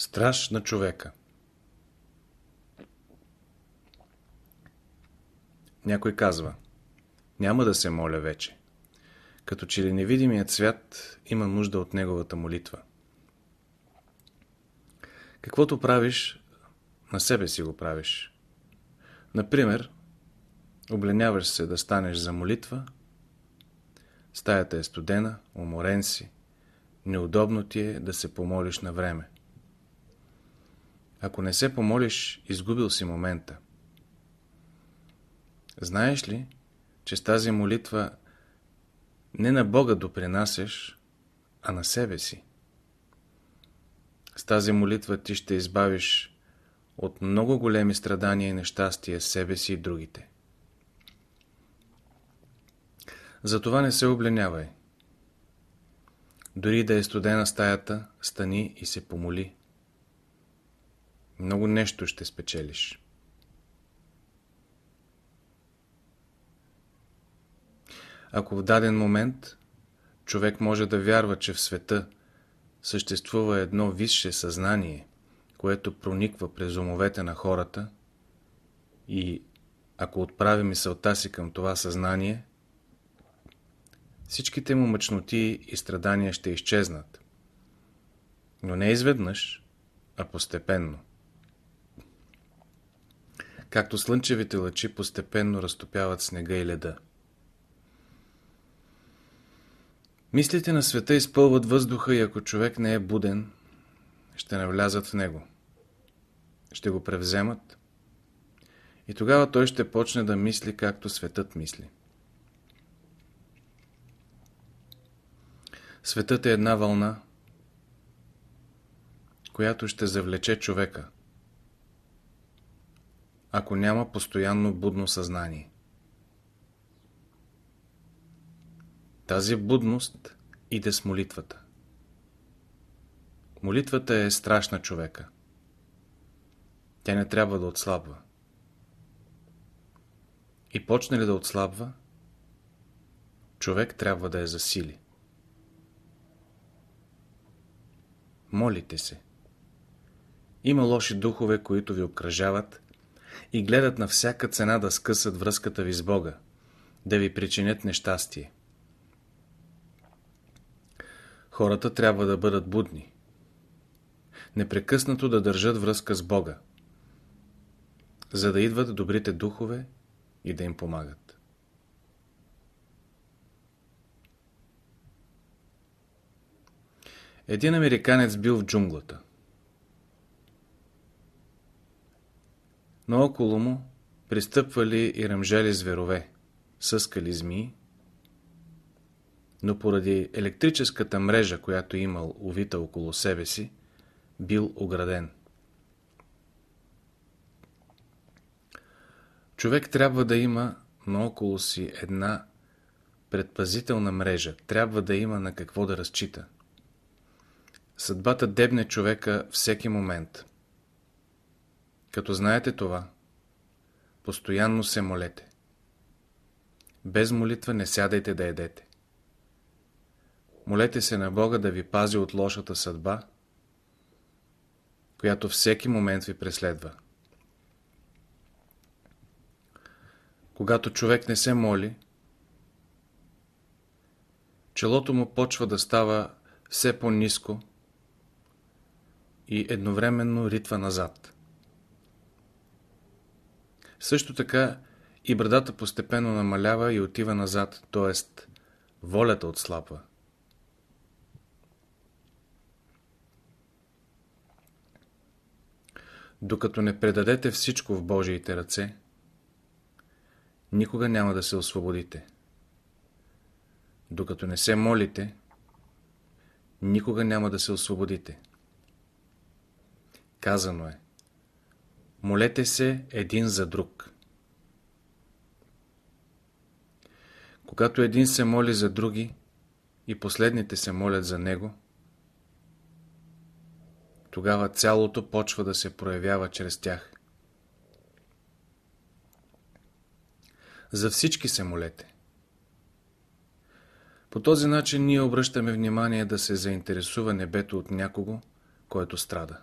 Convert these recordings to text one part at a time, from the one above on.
Страж на човека Някой казва Няма да се моля вече. Като че ли невидимият свят има нужда от неговата молитва. Каквото правиш, на себе си го правиш. Например, обленяваш се да станеш за молитва, стаята е студена, уморен си, неудобно ти е да се помолиш на време. Ако не се помолиш, изгубил си момента. Знаеш ли, че с тази молитва не на Бога допринасяш, а на себе си? С тази молитва ти ще избавиш от много големи страдания и нещастия себе си и другите. Затова не се обленявай. Дори да е студена стаята, стани и се помоли. Много нещо ще спечелиш. Ако в даден момент човек може да вярва, че в света съществува едно висше съзнание, което прониква през умовете на хората и ако отправи мисълта си към това съзнание, всичките му мъчноти и страдания ще изчезнат. Но не изведнъж, а постепенно. Както слънчевите лъчи постепенно разтопяват снега и леда. Мислите на света изпълват въздуха и ако човек не е буден, ще навлязат в него. Ще го превземат и тогава той ще почне да мисли както светът мисли. Светът е една вълна, която ще завлече човека, ако няма постоянно будно съзнание. Тази будност иде с молитвата. Молитвата е страшна човека. Тя не трябва да отслабва. И почне ли да отслабва, човек трябва да я засили. Молите се. Има лоши духове, които ви обкръжават и гледат на всяка цена да скъсат връзката ви с Бога, да ви причинят нещастие. Хората трябва да бъдат будни. Непрекъснато да държат връзка с Бога, за да идват добрите духове и да им помагат. Един американец бил в джунглата. Наоколо му пристъпвали и ръмжали зверове, съскали змии, но поради електрическата мрежа, която имал увита около себе си, бил ограден. Човек трябва да има наоколо си една предпазителна мрежа, трябва да има на какво да разчита. Съдбата дебне човека всеки момент. Като знаете това, постоянно се молете. Без молитва не сядайте да едете. Молете се на Бога да ви пази от лошата съдба, която всеки момент ви преследва. Когато човек не се моли, челото му почва да става все по-низко и едновременно ритва назад. Също така и брадата постепенно намалява и отива назад, т.е. волята отслабва. Докато не предадете всичко в Божиите ръце, никога няма да се освободите. Докато не се молите, никога няма да се освободите. Казано е Молете се един за друг. Когато един се моли за други и последните се молят за него, тогава цялото почва да се проявява чрез тях. За всички се молете. По този начин ние обръщаме внимание да се заинтересува небето от някого, който страда.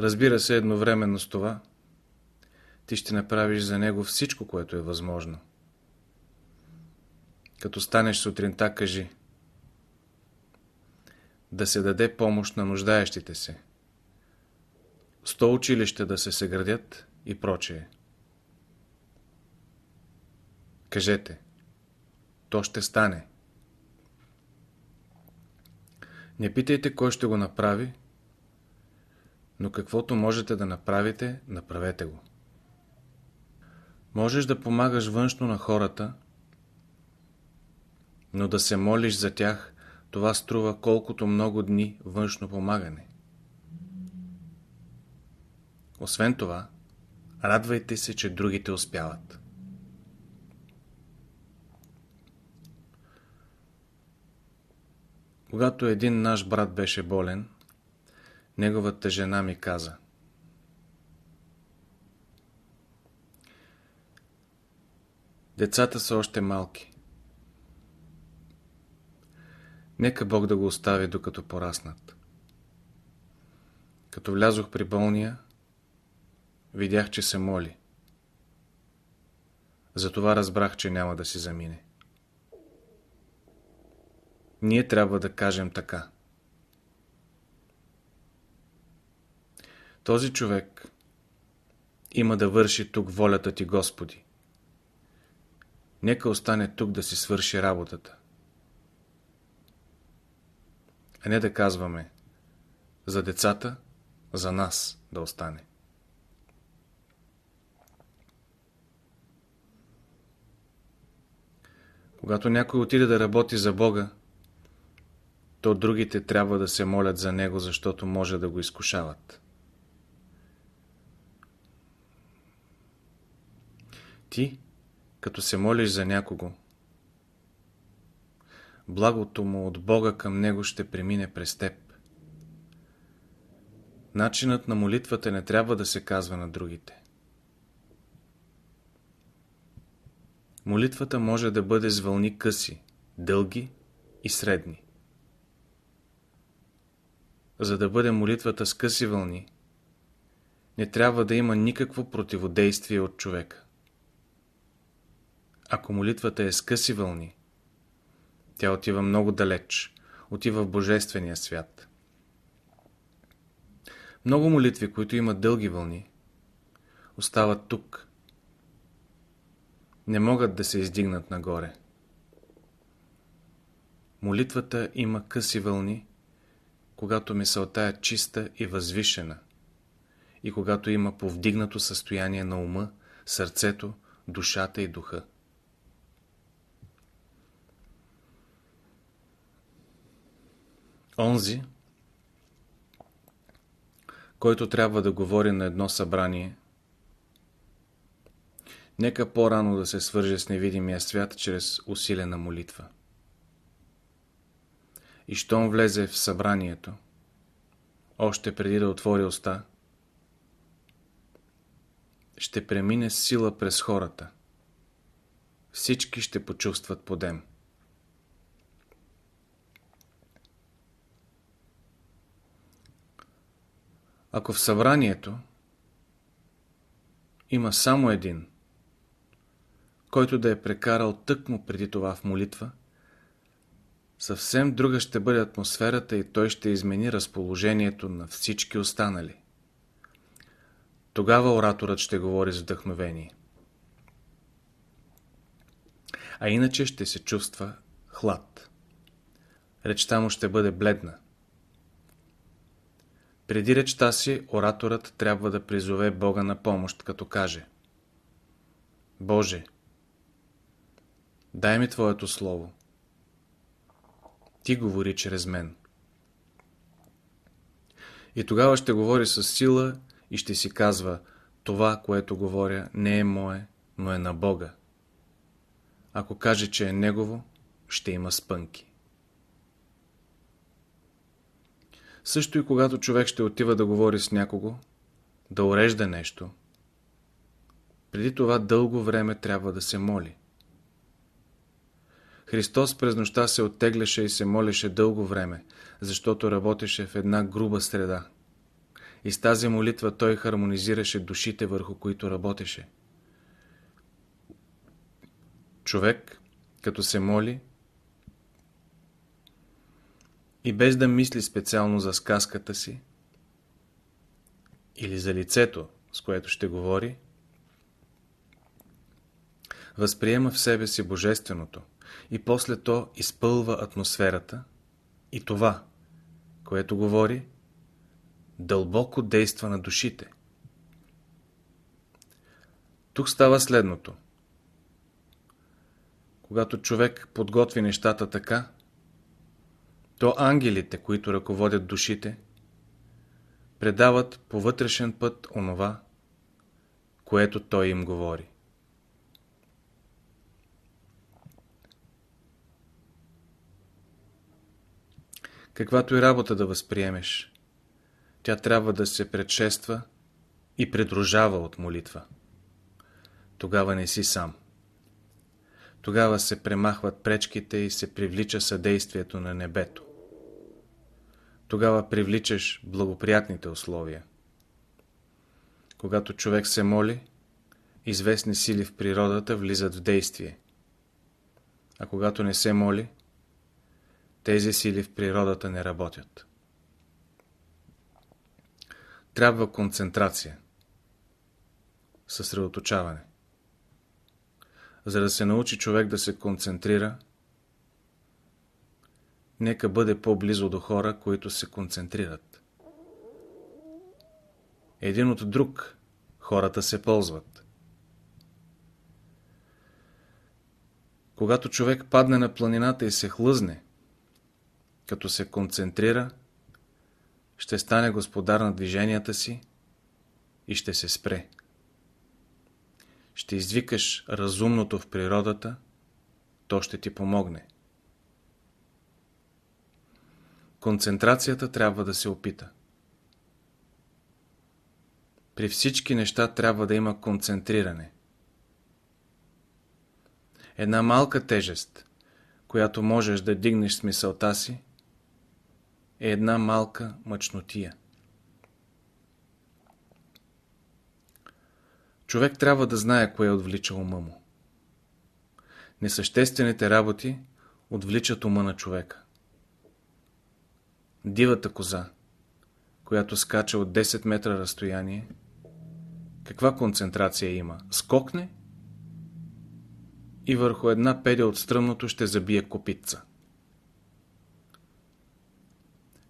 Разбира се, едновременно с това, ти ще направиш за него всичко, което е възможно. Като станеш сутринта, кажи да се даде помощ на нуждаещите се. Сто училища да се съградят и прочее. Кажете, то ще стане. Не питайте кой ще го направи, но каквото можете да направите, направете го. Можеш да помагаш външно на хората, но да се молиш за тях, това струва колкото много дни външно помагане. Освен това, радвайте се, че другите успяват. Когато един наш брат беше болен, неговата жена ми каза Децата са още малки. Нека Бог да го остави докато пораснат. Като влязох при болния, видях, че се моли. Затова разбрах, че няма да си замине. Ние трябва да кажем така. Този човек има да върши тук волята ти, Господи. Нека остане тук да си свърши работата. А не да казваме за децата, за нас да остане. Когато някой отиде да работи за Бога, то другите трябва да се молят за него, защото може да го изкушават. Ти, като се молиш за някого, благото му от Бога към него ще премине през теб. Начинът на молитвата не трябва да се казва на другите. Молитвата може да бъде с вълни къси, дълги и средни. За да бъде молитвата с къси вълни, не трябва да има никакво противодействие от човека. Ако молитвата е с къси вълни, тя отива много далеч, отива в Божествения свят. Много молитви, които имат дълги вълни, остават тук. Не могат да се издигнат нагоре. Молитвата има къси вълни, когато мисълта е чиста и възвишена и когато има повдигнато състояние на ума, сърцето, душата и духа. Онзи, който трябва да говори на едно събрание, нека по-рано да се свърже с невидимия свят чрез усилена молитва. И щом влезе в събранието, още преди да отвори уста, ще премине сила през хората. Всички ще почувстват подем. Ако в събранието има само един, който да е прекарал тъкмо преди това в молитва, съвсем друга ще бъде атмосферата и той ще измени разположението на всички останали. Тогава ораторът ще говори с вдъхновение. А иначе ще се чувства хлад. Речта му ще бъде бледна. Преди речта си, ораторът трябва да призове Бога на помощ, като каже Боже, дай ми Твоето Слово. Ти говори чрез мен. И тогава ще говори с сила и ще си казва Това, което говоря, не е мое, но е на Бога. Ако каже, че е Негово, ще има спънки. Също и когато човек ще отива да говори с някого, да урежда нещо, преди това дълго време трябва да се моли. Христос през нощта се оттегляше и се молеше дълго време, защото работеше в една груба среда. и с тази молитва той хармонизираше душите, върху които работеше. Човек, като се моли, и без да мисли специално за сказката си или за лицето, с което ще говори, възприема в себе си Божественото и после то изпълва атмосферата и това, което говори, дълбоко действа на душите. Тук става следното. Когато човек подготви нещата така, то ангелите, които ръководят душите, предават по вътрешен път онова, което той им говори. Каквато и работа да възприемеш, тя трябва да се предшества и придружава от молитва. Тогава не си сам. Тогава се премахват пречките и се привлича съдействието на небето. Тогава привличаш благоприятните условия. Когато човек се моли, известни сили в природата влизат в действие. А когато не се моли, тези сили в природата не работят. Трябва концентрация, съсредоточаване. За да се научи човек да се концентрира, нека бъде по-близо до хора, които се концентрират. Един от друг хората се ползват. Когато човек падне на планината и се хлъзне, като се концентрира, ще стане господар на движенията си и ще се спре. Ще извикаш разумното в природата, то ще ти помогне. Концентрацията трябва да се опита. При всички неща трябва да има концентриране. Една малка тежест, която можеш да дигнеш с мисълта си, е една малка мъчнотия. Човек трябва да знае кое отвлича ума му. Несъществените работи отвличат ума на човека. Дивата коза, която скача от 10 метра разстояние, каква концентрация има? Скокне и върху една педя от стръмното ще забие копитца.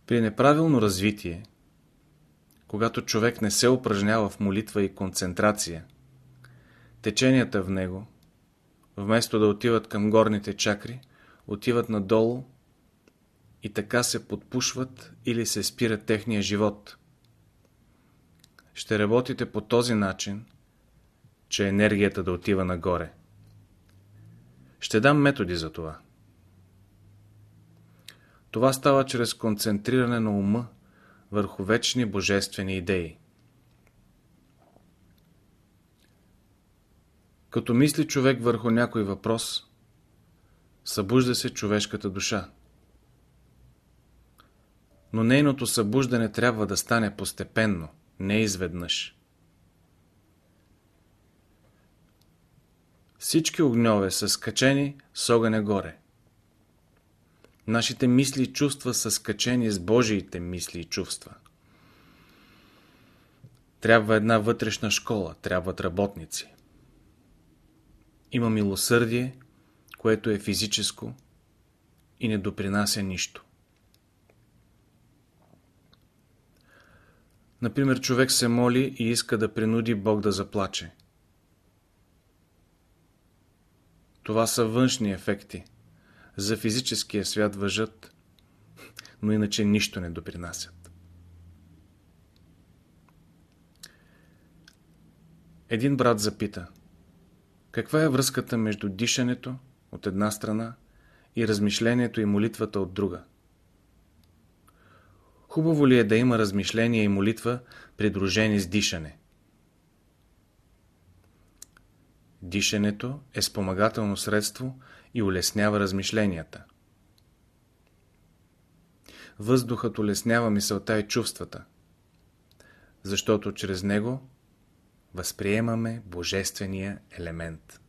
При неправилно развитие, когато човек не се упражнява в молитва и концентрация, теченията в него, вместо да отиват към горните чакри, отиват надолу и така се подпушват или се спира техния живот. Ще работите по този начин, че енергията да отива нагоре. Ще дам методи за това. Това става чрез концентриране на ума върху вечни божествени идеи. Като мисли човек върху някой въпрос, събужда се човешката душа. Но нейното събуждане трябва да стане постепенно, не изведнъж. Всички огньове са скачени с огъня горе. Нашите мисли и чувства са скачени с Божиите мисли и чувства. Трябва една вътрешна школа, трябват работници. Има милосърдие, което е физическо и не допринася нищо. Например, човек се моли и иска да принуди Бог да заплаче. Това са външни ефекти – за физическия свят въжат, но иначе нищо не допринасят. Един брат запита, каква е връзката между дишането от една страна и размишлението и молитвата от друга? Хубаво ли е да има размишление и молитва, придружени с дишане? Дишането е спомагателно средство и улеснява размишленията. Въздухът улеснява мисълта и чувствата. защото чрез него възприемаме божествения елемент.